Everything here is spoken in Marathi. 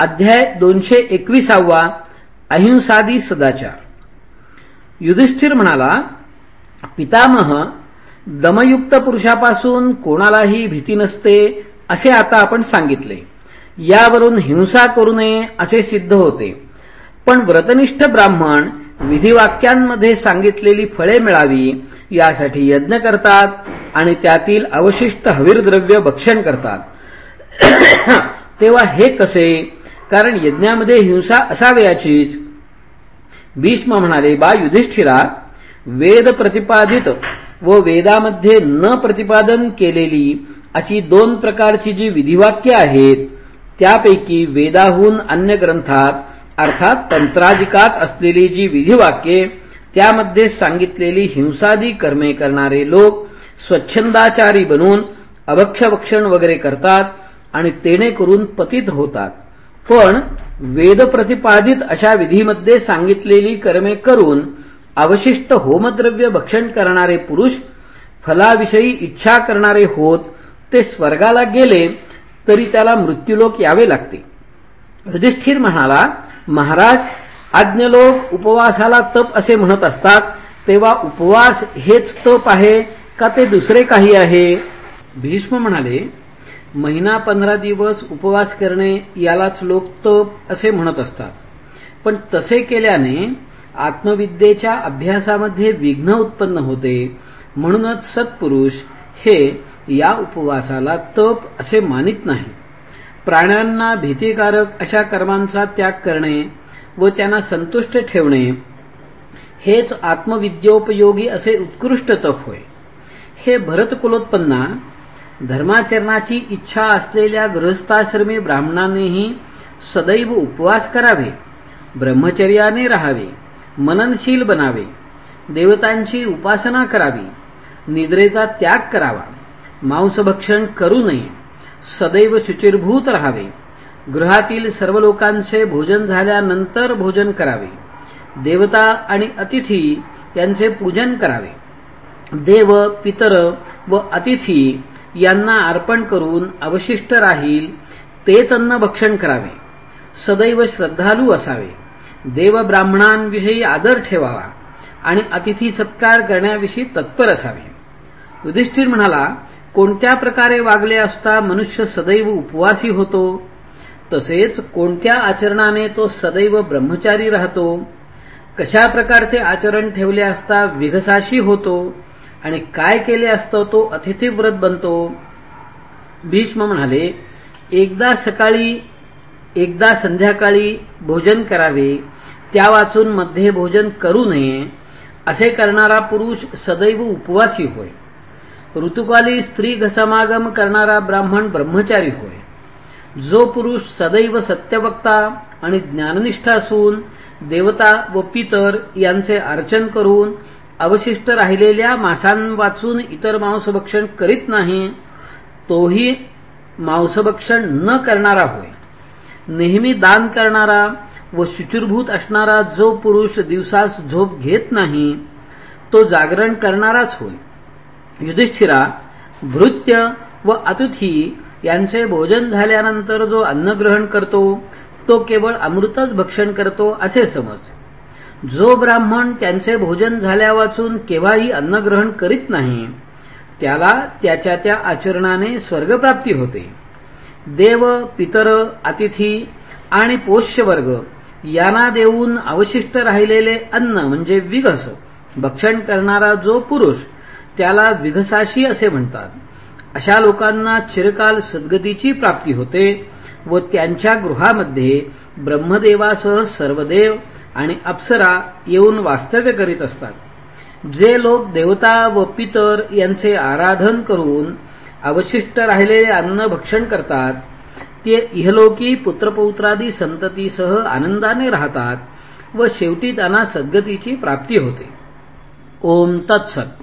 अध्याय दोनशे एकविसावा अहिंसादी सदाचार. युधिष्ठिर म्हणाला पितामह दमयुक्त पुरुषापासून कोणालाही भीती नसते असे आता आपण सांगितले. यावरून हिंसा करू नये असे सिद्ध होते. पण व्रतनिष्ठ ब्राह्मण विधिवाक्यांमध्ये सांगितलेली फळे मिळावी यासाठी यज्ञ करतात आणि त्यातील अवशिष्ट हवीरद्रव्य भक्षण करतात. तेव्हा हे कसे? कारण यज्ञामध्ये हिंसा असावयाचीच. भीष्म म्हणाले बा युधिष्ठिरा वेद प्रतिपादित व वेदामध्ये न प्रतिपादन केलेली अशी दोन प्रकारची जी विधिवाक्य आहेत त्यापैकी वेदाहून अन्य ग्रंथात अर्थात तंत्राधिकात असलेली जी विधिवाक्ये त्यामध्ये सांगितलेली हिंसादी कर्मे करणारे लोक स्वच्छंदाचारी बनून अभक्षभक्षण वगैरे करतात आणि तेने करून पतित होतात. पण वेद प्रतिपादित अशा विधीमध्ये सांगितलेली कर्मे करून अवशिष्ट होमद्रव्य भक्षण करणारे पुरुष फलाविषयी इच्छा करणारे होत ते स्वर्गाला गेले तरी त्याला मृत्यूलोक यावे लागते. युधिष्ठिर म्हणाला महाराज आज्ञलोक उपवासाला तप असे म्हणत असतात तेव्हा उपवास हेच तप आहे का ते दुसरे काही आहे? भीष्म म्हणाले महिना पंधरा दिवस उपवास करणे यालाच लोक तप असे म्हणत असतात. पण तसे केल्याने आत्मविद्येच्या अभ्यासामध्ये विघ्न उत्पन्न होते. म्हणूनच सत्पुरुष हे या उपवासाला तप असे मानित नाही. प्राण्यांना भीतीकारक अशा कर्मांचा त्याग करणे व त्यांना संतुष्ट ठेवणे हेच आत्मविद्योपयोगी असे उत्कृष्ट तप होय. हे भरतकुलोत्पन्ना धर्माचरणाची इच्छा असलेल्या गृहस्थाश्रमी ब्राह्मणांनीही सदैव उपवास करावे ब्रह्मचर्याने राहावे मननशील बनावे देवतांची उपासना करावी निद्रेचा त्याग करावा मांसभक्षण करू नये सदैव शुचिरभूत राहावे गृहातील सर्व लोकांचे भोजन झाल्यानंतर भोजन करावे देवता आणि अतिथी यांचे पूजन करावे. देव पितर व अतिथी यांना अर्पण करून अवशिष्ट राहील तेच अन्न भक्षण करावे. सदैव श्रद्धालू असावे. देव ब्राह्मणांविषयी आदर ठेवावा आणि अतिथी सत्कार करण्याविषयी तत्पर असावे. युधिष्ठिर म्हणाला कोणत्या प्रकारे वागले असता मनुष्य सदैव उपवासी होतो? तसेच कोणत्या आचरणाने तो सदैव ब्रह्मचारी राहतो? कशा प्रकारचे आचरण ठेवले असता विघसाशी होतो? आणि काय केले असतं तो अतिथीव्रत बनतो. भीष्म म्हणाले एकदा सकाळी एकदा संध्याकाळी भोजन करावे. त्या वाचून मध्ये भोजन करू नये. असे करणारा पुरुष सदैव उपवासी होय. ऋतुकाली स्त्री घसमागम करणारा ब्राह्मण ब्रह्मचारी होय. जो पुरुष सदैव सत्यवक्ता आणि ज्ञाननिष्ठ असून देवता व पितर यांचे अर्चन करून अवशिष्ट राहिलेल्या मासांवाचून इतर मांसभक्षण करीत नाही तोही मांसभक्षण न करणारा होय. नेहमी दान करणारा व शुचिरभूत असणारा जो पुरुष दिवसास झोप घेत नाही तो जागरण करणाराच होय. युधिष्ठिरा भृत्य व अतिथी यांचे भोजन झाल्यानंतर जो अन्नग्रहण करतो तो केवळ अमृतच भक्षण करतो असे समज. जो ब्राह्मण त्यांचे भोजन झाल्या वाचून केव्हाही अन्नग्रहण करीत नाही त्याला त्याच्या त्या आचरणाने स्वर्गप्राप्ती होते. देव पितर अतिथी आणि पोष्यवर्ग यांना देऊन अवशिष्ट राहिलेले अन्न म्हणजे विघस भक्षण करणारा जो पुरुष त्याला विघसाशी असे म्हणतात. अशा लोकांना चिरकाल सद्गतीची प्राप्ती होते व त्यांच्या गृहामध्ये ब्रह्मदेवासह सर्वदेव आणि अप्सरा येऊन वास्तव्य करीत असतात. जे लोक देवता व पितर यांचे आराधन करून अवशिष्ट राहिलेले अन्न भक्षण करतात ते इहलोकी पुत्रपौत्रादी संततीसह आनंदाने राहतात व शेवटी त्यांना सद्गतीची प्राप्ती होते. ओम तत्सत.